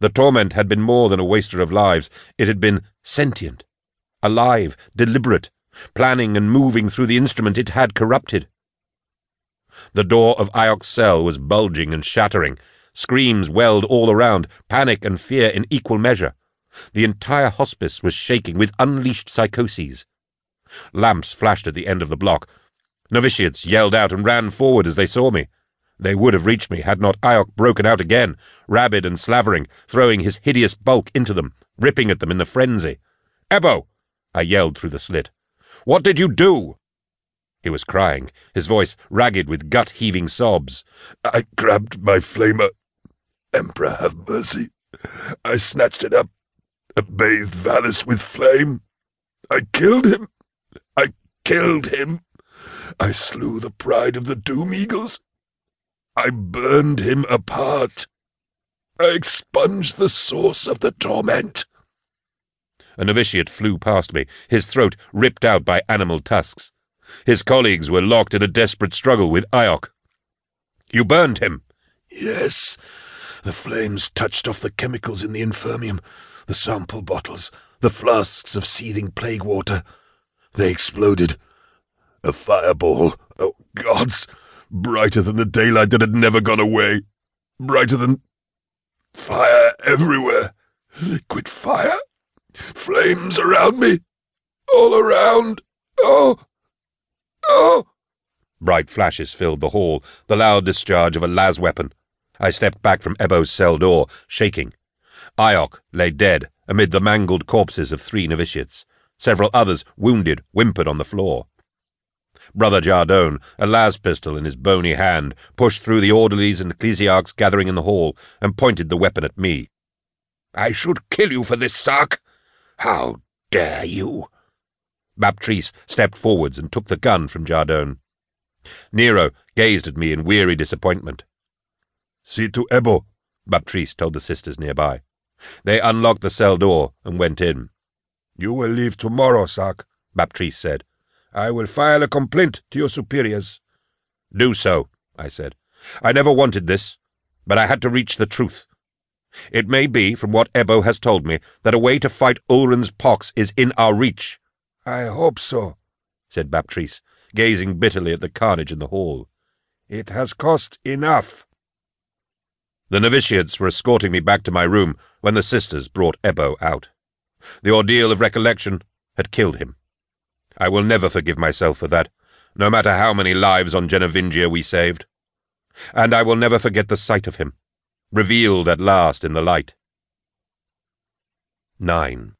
The torment had been more than a waster of lives. It had been sentient, alive, deliberate, planning and moving through the instrument it had corrupted. The door of Iok's cell was bulging and shattering. Screams welled all around, panic and fear in equal measure. The entire hospice was shaking with unleashed psychoses. Lamps flashed at the end of the block. Novitiates yelled out and ran forward as they saw me. They would have reached me had not Iok broken out again, rabid and slavering, throwing his hideous bulk into them, ripping at them in the frenzy. Ebo! I yelled through the slit. What did you do? He was crying, his voice ragged with gut-heaving sobs. I grabbed my flamer Emperor have mercy. I snatched it up bathed Valis with flame. I killed him. I killed him. I slew the pride of the Doom Eagles. I burned him apart. I expunged the source of the torment. A novitiate flew past me, his throat ripped out by animal tusks. His colleagues were locked in a desperate struggle with Iok. You burned him? Yes. The flames touched off the chemicals in the infirmium, the sample bottles, the flasks of seething plague water. They exploded. A fireball, oh gods, brighter than the daylight that had never gone away, brighter than fire everywhere, liquid fire, flames around me, all around. Oh, oh! Bright flashes filled the hall, the loud discharge of a las weapon. I stepped back from Ebo's cell door, shaking. Iok lay dead amid the mangled corpses of three novitiates. Several others, wounded, whimpered on the floor. Brother Jardone, a las pistol in his bony hand, pushed through the orderlies and ecclesiarchs gathering in the hall and pointed the weapon at me. I should kill you for this, Sark. How dare you? Baptiste stepped forwards and took the gun from Jardone. Nero gazed at me in weary disappointment. See to Ebo, Baptiste told the sisters nearby. They unlocked the cell door and went in. You will leave tomorrow, Sark, Baptiste said. I will file a complaint to your superiors. Do so, I said. I never wanted this, but I had to reach the truth. It may be, from what Ebo has told me, that a way to fight Ulrun's pox is in our reach. I hope so, said Baptiste, gazing bitterly at the carnage in the hall. It has cost enough. The novitiates were escorting me back to my room when the sisters brought Ebo out. The ordeal of recollection had killed him. I will never forgive myself for that, no matter how many lives on Genovingia we saved. And I will never forget the sight of him, revealed at last in the light. 9.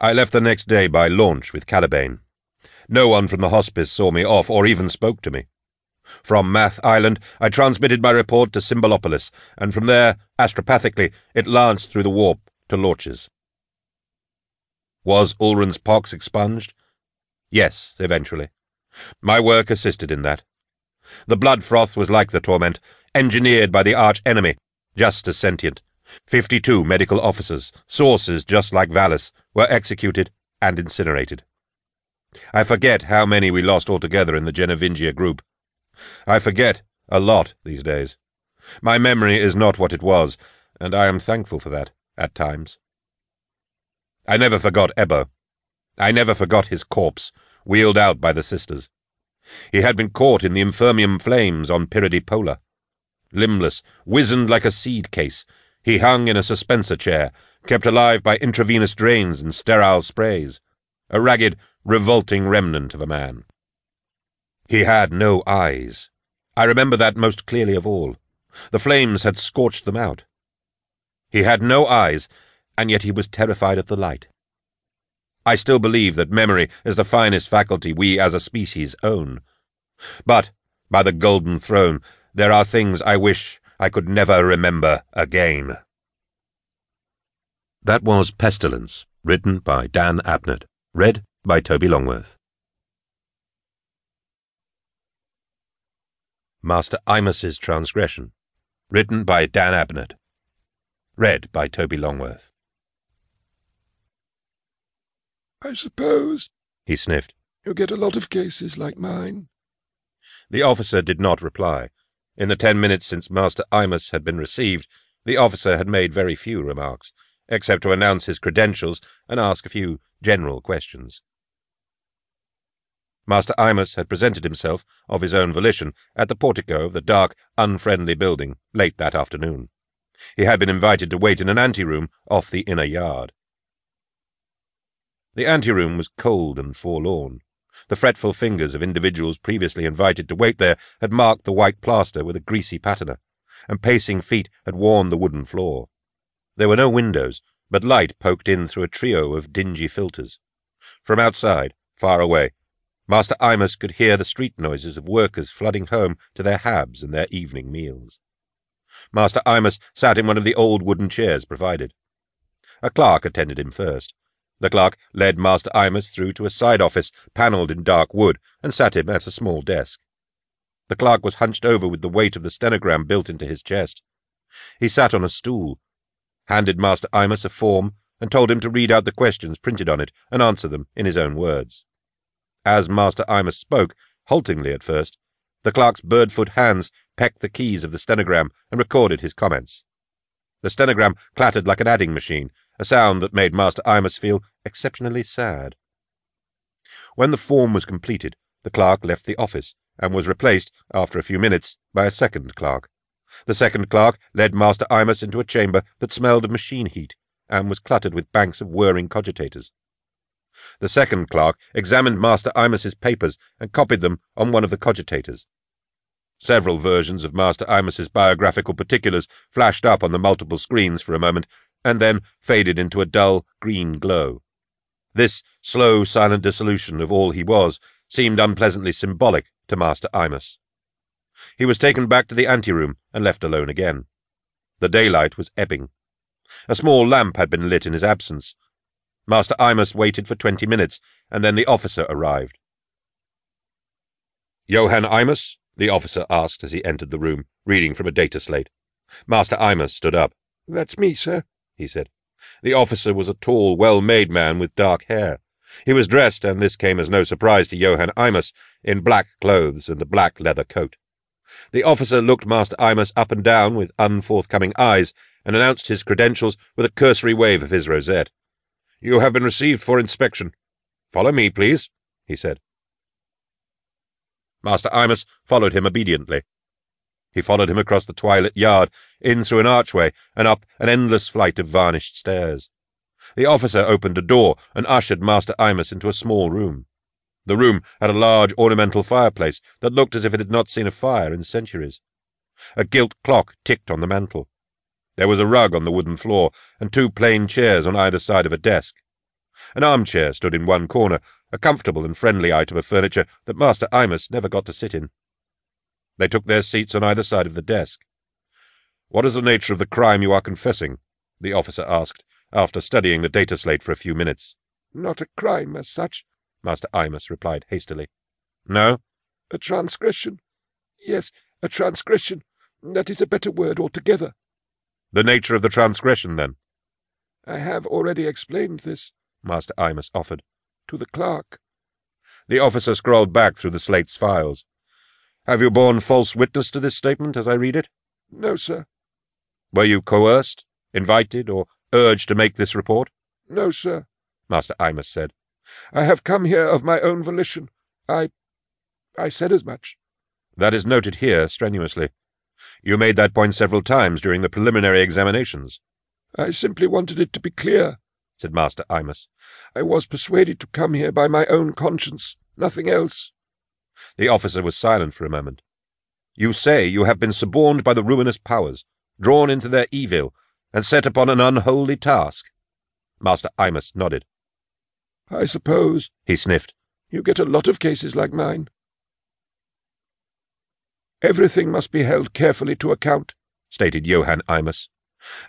I left the next day by launch with Caliban. No one from the hospice saw me off or even spoke to me. From Math Island, I transmitted my report to Symbolopolis, and from there, astropathically, it lanced through the warp to Lorches. Was Ulrun's pox expunged? Yes, eventually. My work assisted in that. The blood froth was like the torment, engineered by the arch-enemy, just as sentient. Fifty-two medical officers, sources just like Valis, were executed and incinerated. I forget how many we lost altogether in the Genovingia group. I forget a lot these days. My memory is not what it was, and I am thankful for that, at times. I never forgot Ebo. I never forgot his corpse, wheeled out by the sisters. He had been caught in the infirmium flames on Pyrrhide Limbless, wizened like a seed case, he hung in a suspensor chair, kept alive by intravenous drains and sterile sprays, a ragged, revolting remnant of a man. He had no eyes. I remember that most clearly of all. The flames had scorched them out. He had no eyes, and yet he was terrified of the light. I still believe that memory is the finest faculty we as a species own. But, by the Golden Throne, there are things I wish I could never remember again. That was Pestilence, written by Dan Abnett, read by Toby Longworth. Master Imus's Transgression, written by Dan Abnett, read by Toby Longworth. I suppose, he sniffed, you get a lot of cases like mine. The officer did not reply. In the ten minutes since Master Imus had been received, the officer had made very few remarks, except to announce his credentials and ask a few general questions. Master Imus had presented himself, of his own volition, at the portico of the dark, unfriendly building late that afternoon. He had been invited to wait in an anteroom off the inner yard. The anteroom was cold and forlorn. The fretful fingers of individuals previously invited to wait there had marked the white plaster with a greasy patina, and pacing feet had worn the wooden floor. There were no windows, but light poked in through a trio of dingy filters. From outside, far away, Master Imus could hear the street noises of workers flooding home to their habs and their evening meals. Master Imus sat in one of the old wooden chairs provided. A clerk attended him first. The clerk led Master Imus through to a side office panelled in dark wood and sat him at a small desk. The clerk was hunched over with the weight of the stenogram built into his chest. He sat on a stool, handed Master Imus a form, and told him to read out the questions printed on it and answer them in his own words. As Master Imus spoke, haltingly at first, the clerk's birdfoot hands pecked the keys of the stenogram and recorded his comments. The stenogram clattered like an adding machine, a sound that made Master Imus feel exceptionally sad. When the form was completed, the clerk left the office and was replaced, after a few minutes, by a second clerk. The second clerk led Master Imus into a chamber that smelled of machine heat and was cluttered with banks of whirring cogitators. The second clerk examined Master Imus's papers and copied them on one of the cogitators. Several versions of Master Imus's biographical particulars flashed up on the multiple screens for a moment, and then faded into a dull green glow. This slow, silent dissolution of all he was seemed unpleasantly symbolic to Master Imus. He was taken back to the anteroom and left alone again. The daylight was ebbing. A small lamp had been lit in his absence. Master Imus waited for twenty minutes, and then the officer arrived. Johann Imus? the officer asked as he entered the room, reading from a data slate. Master Imus stood up. That's me, sir, he said. The officer was a tall, well-made man with dark hair. He was dressed, and this came as no surprise to Johann Imus, in black clothes and a black leather coat. The officer looked Master Imus up and down with unforthcoming eyes, and announced his credentials with a cursory wave of his rosette. You have been received for inspection. Follow me, please, he said. Master Imus followed him obediently. He followed him across the twilit yard, in through an archway, and up an endless flight of varnished stairs. The officer opened a door and ushered Master Imus into a small room. The room had a large ornamental fireplace that looked as if it had not seen a fire in centuries. A gilt clock ticked on the mantel. There was a rug on the wooden floor, and two plain chairs on either side of a desk. An armchair stood in one corner, a comfortable and friendly item of furniture that Master Imus never got to sit in. They took their seats on either side of the desk. What is the nature of the crime you are confessing? the officer asked, after studying the data slate for a few minutes. Not a crime as such, Master Imus replied hastily. No? A transgression. Yes, a transgression. That is a better word altogether. The nature of the transgression, then? I have already explained this, Master Imus offered, to the clerk. The officer scrolled back through the slate's files. Have you borne false witness to this statement as I read it? No, sir. Were you coerced, invited, or urged to make this report? No, sir, Master Imus said. I have come here of my own volition. I... I said as much. That is noted here strenuously. You made that point several times during the preliminary examinations. I simply wanted it to be clear, said Master Imus. I was persuaded to come here by my own conscience, nothing else. The officer was silent for a moment. You say you have been suborned by the ruinous powers, drawn into their evil, and set upon an unholy task. Master Imus nodded. I suppose, he sniffed, you get a lot of cases like mine. Everything must be held carefully to account, stated Johann Imus.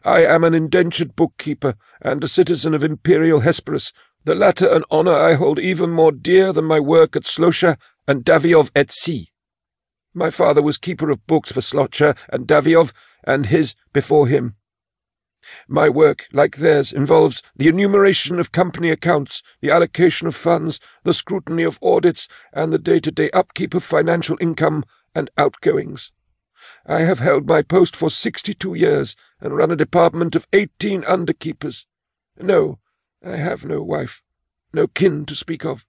I am an indentured bookkeeper and a citizen of Imperial Hesperus, the latter an honour I hold even more dear than my work at Slosha and Daviov et Cie. My father was keeper of books for Slosha and Daviov, and his before him. My work, like theirs, involves the enumeration of company accounts, the allocation of funds, the scrutiny of audits, and the day-to-day upkeep of financial income and outgoings. I have held my post for sixty-two years and run a department of eighteen underkeepers. No, I have no wife, no kin to speak of.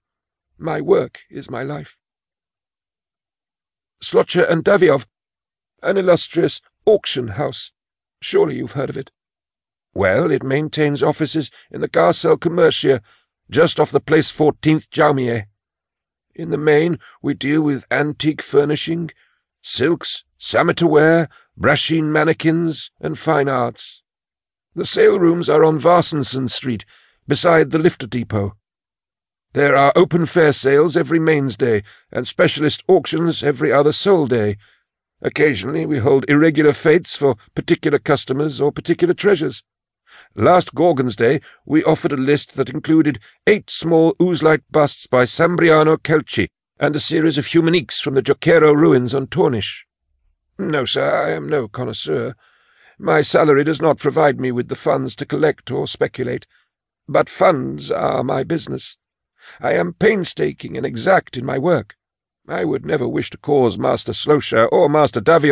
My work is my life. Slosha and Daviov, an illustrious auction house. Surely you've heard of it. Well, it maintains offices in the Garcelle Commercia, just off the place 14th Jaumier. In the main, we deal with antique furnishing, silks, samotar brasheen mannequins, and fine arts. The sale rooms are on Varsenson Street, beside the lifter depot. There are open fair sales every mains day, and specialist auctions every other sol day. Occasionally we hold irregular fetes for particular customers or particular treasures. Last Gorgon's Day we offered a list that included eight small ooze-like busts by Sambriano Kelchi and a series of humaniques from the Jokero ruins on Tornish. No, sir, I am no connoisseur. My salary does not provide me with the funds to collect or speculate. But funds are my business. I am painstaking and exact in my work. I would never wish to cause Master Slocia or Master Davion